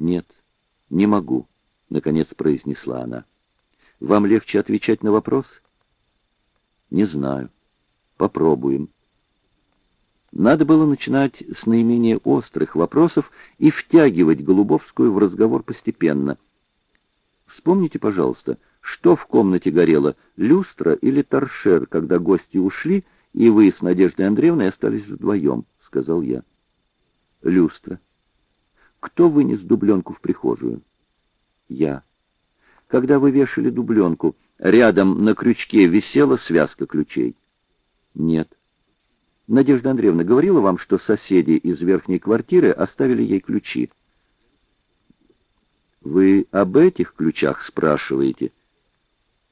«Нет, не могу», — наконец произнесла она. «Вам легче отвечать на вопрос?» «Не знаю. Попробуем». Надо было начинать с наименее острых вопросов и втягивать Голубовскую в разговор постепенно. Вспомните, пожалуйста, что в комнате горело, люстра или торшер, когда гости ушли, и вы с Надеждой Андреевной остались вдвоем, — сказал я. Люстра. Кто вынес дубленку в прихожую? Я. Когда вы вешали дубленку, рядом на крючке висела связка ключей? Нет. Надежда Андреевна говорила вам, что соседи из верхней квартиры оставили ей ключи. Вы об этих ключах спрашиваете?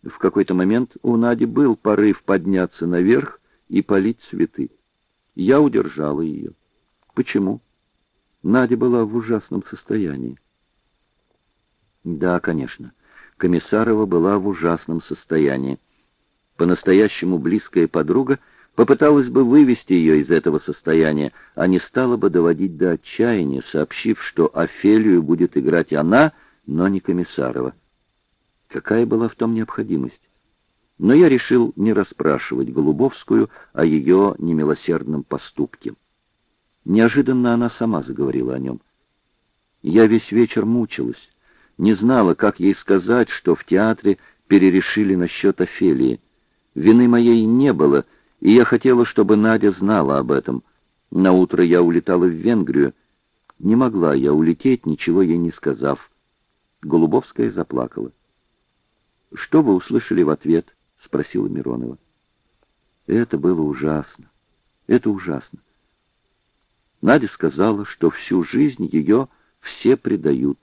В какой-то момент у Нади был порыв подняться наверх и полить цветы. Я удержала ее. Почему? Надя была в ужасном состоянии. Да, конечно, Комиссарова была в ужасном состоянии. По-настоящему близкая подруга — попыталась бы вывести ее из этого состояния, а не стала бы доводить до отчаяния, сообщив, что Офелию будет играть она, но не Комиссарова. Какая была в том необходимость? Но я решил не расспрашивать Голубовскую о ее немилосердном поступке. Неожиданно она сама заговорила о нем. Я весь вечер мучилась, не знала, как ей сказать, что в театре перерешили насчет Офелии. Вины моей не было — и я хотела, чтобы Надя знала об этом. На утро я улетала в Венгрию. Не могла я улететь, ничего ей не сказав. Голубовская заплакала. «Что вы услышали в ответ?» — спросила Миронова. Это было ужасно. Это ужасно. Надя сказала, что всю жизнь ее все предают.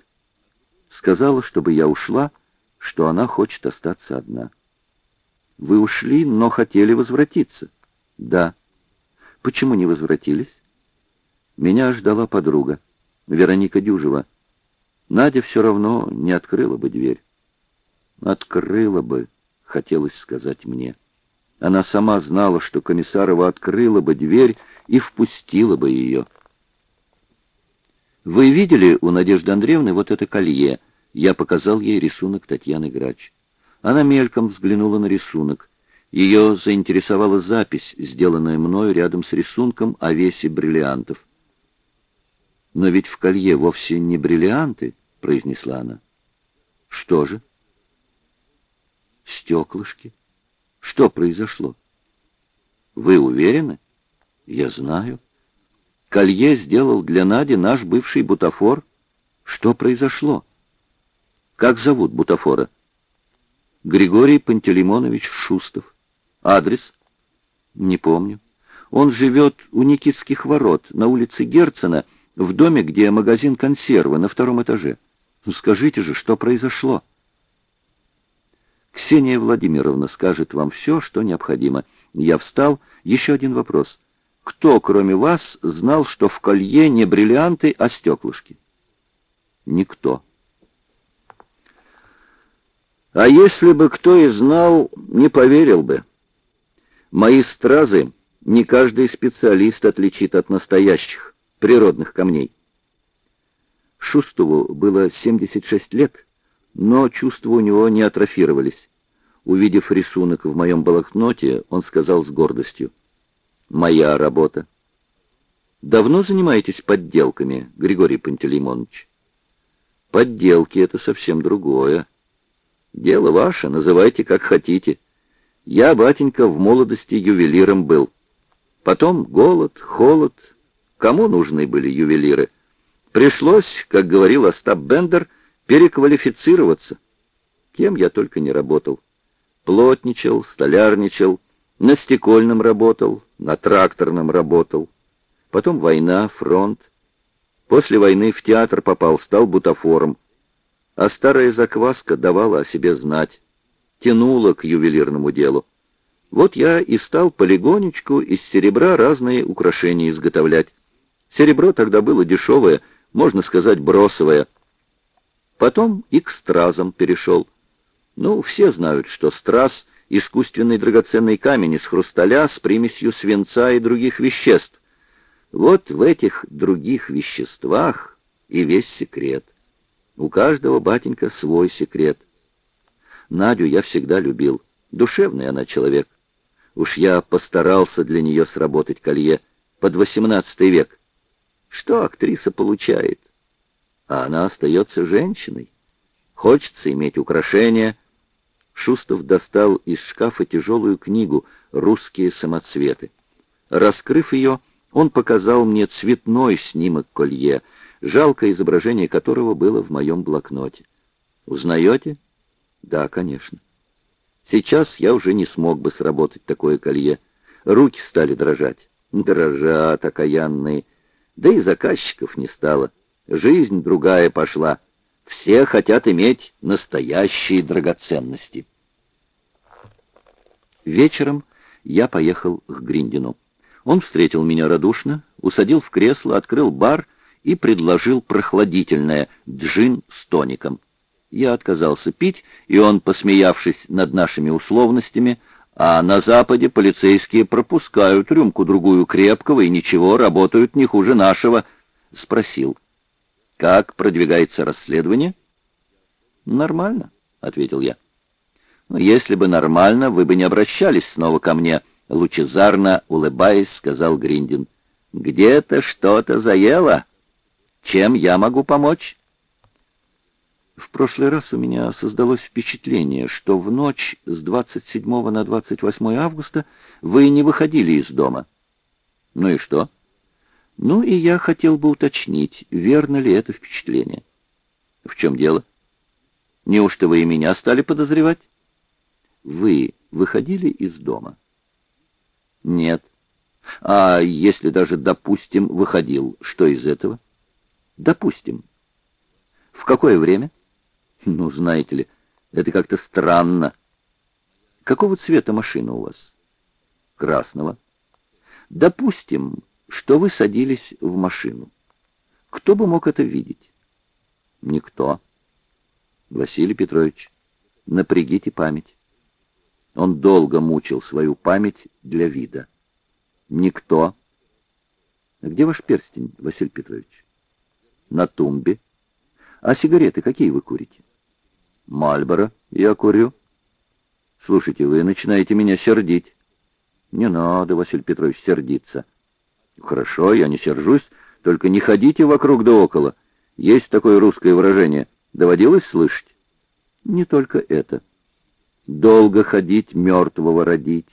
Сказала, чтобы я ушла, что она хочет остаться одна. Вы ушли, но хотели возвратиться. Да. Почему не возвратились? Меня ждала подруга, Вероника Дюжева. Надя все равно не открыла бы дверь. Открыла бы, хотелось сказать мне. Она сама знала, что Комиссарова открыла бы дверь и впустила бы ее. «Вы видели у Надежды Андреевны вот это колье?» Я показал ей рисунок Татьяны Грач. Она мельком взглянула на рисунок. Ее заинтересовала запись, сделанная мною рядом с рисунком о весе бриллиантов. «Но ведь в колье вовсе не бриллианты», — произнесла она. «Что же?» «Стеклышки. Что произошло?» «Вы уверены?» «Я знаю. Колье сделал для Нади наш бывший бутафор. Что произошло?» «Как зовут бутафора?» Григорий Пантелеймонович Шустов. Адрес? Не помню. Он живет у Никитских ворот, на улице Герцена, в доме, где магазин консервы, на втором этаже. Ну скажите же, что произошло? Ксения Владимировна скажет вам все, что необходимо. Я встал. Еще один вопрос. Кто, кроме вас, знал, что в колье не бриллианты, а стеклышки? Никто. А если бы кто и знал, не поверил бы. Мои стразы не каждый специалист отличит от настоящих, природных камней. Шустову было 76 лет, но чувства у него не атрофировались. Увидев рисунок в моем блокноте, он сказал с гордостью, «Моя работа». «Давно занимаетесь подделками, Григорий Пантелеймонович?» «Подделки — это совсем другое», Дело ваше, называйте как хотите. Я, батенька, в молодости ювелиром был. Потом голод, холод. Кому нужны были ювелиры? Пришлось, как говорил Остап Бендер, переквалифицироваться. Кем я только не работал. Плотничал, столярничал, на стекольном работал, на тракторном работал. Потом война, фронт. После войны в театр попал, стал бутафором а старая закваска давала о себе знать, тянула к ювелирному делу. Вот я и стал полигонечку из серебра разные украшения изготовлять. Серебро тогда было дешевое, можно сказать, бросовое. Потом и к стразам перешел. Ну, все знают, что страз — искусственный драгоценный камень из хрусталя с примесью свинца и других веществ. Вот в этих других веществах и весь секрет. У каждого, батенька, свой секрет. Надю я всегда любил. Душевный она человек. Уж я постарался для нее сработать колье под восемнадцатый век. Что актриса получает? А она остается женщиной. Хочется иметь украшения. Шустов достал из шкафа тяжелую книгу «Русские самоцветы». Раскрыв ее, он показал мне цветной снимок колье, жалкое изображение которого было в моем блокноте. «Узнаете?» «Да, конечно». Сейчас я уже не смог бы сработать такое колье. Руки стали дрожать. Дрожат окаянные. Да и заказчиков не стало. Жизнь другая пошла. Все хотят иметь настоящие драгоценности. Вечером я поехал к Гриндину. Он встретил меня радушно, усадил в кресло, открыл бар и предложил прохладительное джин с тоником. Я отказался пить, и он, посмеявшись над нашими условностями, а на Западе полицейские пропускают рюмку-другую крепкого и ничего, работают не хуже нашего, спросил. «Как продвигается расследование?» «Нормально», — ответил я. «Но если бы нормально, вы бы не обращались снова ко мне», — лучезарно улыбаясь, сказал Гриндин. «Где-то что-то заело. Чем я могу помочь?» В прошлый раз у меня создалось впечатление, что в ночь с 27 на 28 августа вы не выходили из дома. Ну и что? Ну и я хотел бы уточнить, верно ли это впечатление. В чем дело? Неужто вы и меня стали подозревать? Вы выходили из дома? Нет. А если даже, допустим, выходил, что из этого? Допустим. В какое время? Ну, знаете ли, это как-то странно. Какого цвета машина у вас? Красного. Допустим, что вы садились в машину. Кто бы мог это видеть? Никто. Василий Петрович, напрягите память. Он долго мучил свою память для вида. Никто. А где ваш перстень, Василий Петрович? На тумбе. А сигареты какие вы курите? Мальборо я курю. Слушайте, вы начинаете меня сердить. Не надо, Василий Петрович, сердиться. Хорошо, я не сержусь, только не ходите вокруг да около. Есть такое русское выражение. Доводилось слышать? Не только это. Долго ходить, мертвого родить.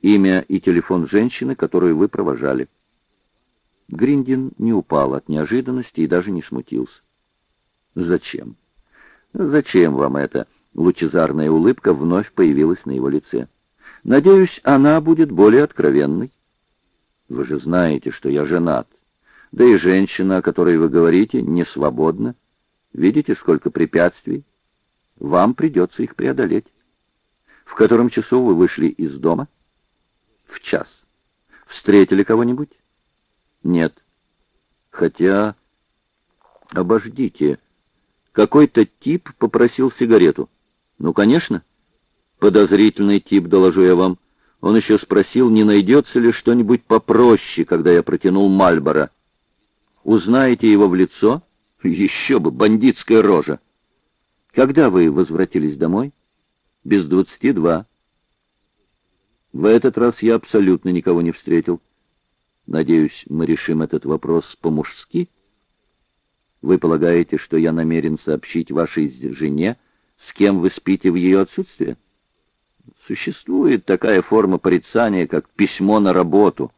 Имя и телефон женщины, которую вы провожали. Гриндин не упал от неожиданности и даже не смутился. Зачем? «Зачем вам это?» Лучезарная улыбка вновь появилась на его лице. «Надеюсь, она будет более откровенной». «Вы же знаете, что я женат. Да и женщина, о которой вы говорите, не свободна. Видите, сколько препятствий? Вам придется их преодолеть. В котором часу вы вышли из дома?» «В час. Встретили кого-нибудь?» «Нет. Хотя...» «Обождите». Какой-то тип попросил сигарету. Ну, конечно. Подозрительный тип, доложу я вам. Он еще спросил, не найдется ли что-нибудь попроще, когда я протянул Мальбора. Узнаете его в лицо? Еще бы, бандитская рожа. Когда вы возвратились домой? Без двадцати два. В этот раз я абсолютно никого не встретил. Надеюсь, мы решим этот вопрос по-мужски? Вы полагаете, что я намерен сообщить вашей жене, с кем вы спите в ее отсутствие? Существует такая форма порицания, как письмо на работу.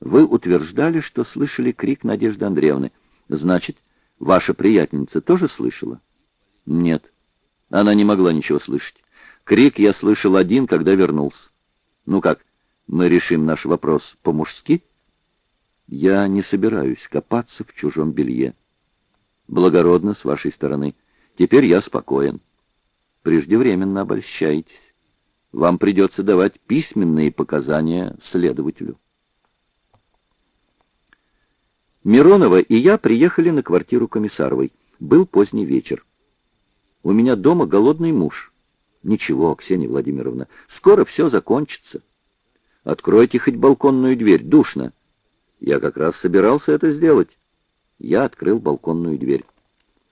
Вы утверждали, что слышали крик Надежды Андреевны. Значит, ваша приятельница тоже слышала? Нет, она не могла ничего слышать. Крик я слышал один, когда вернулся. Ну как, мы решим наш вопрос по-мужски? Я не собираюсь копаться в чужом белье. Благородно с вашей стороны. Теперь я спокоен. Преждевременно обольщаетесь. Вам придется давать письменные показания следователю. Миронова и я приехали на квартиру Комиссаровой. Был поздний вечер. У меня дома голодный муж. Ничего, Ксения Владимировна, скоро все закончится. Откройте хоть балконную дверь, душно. Я как раз собирался это сделать. Я открыл балконную дверь.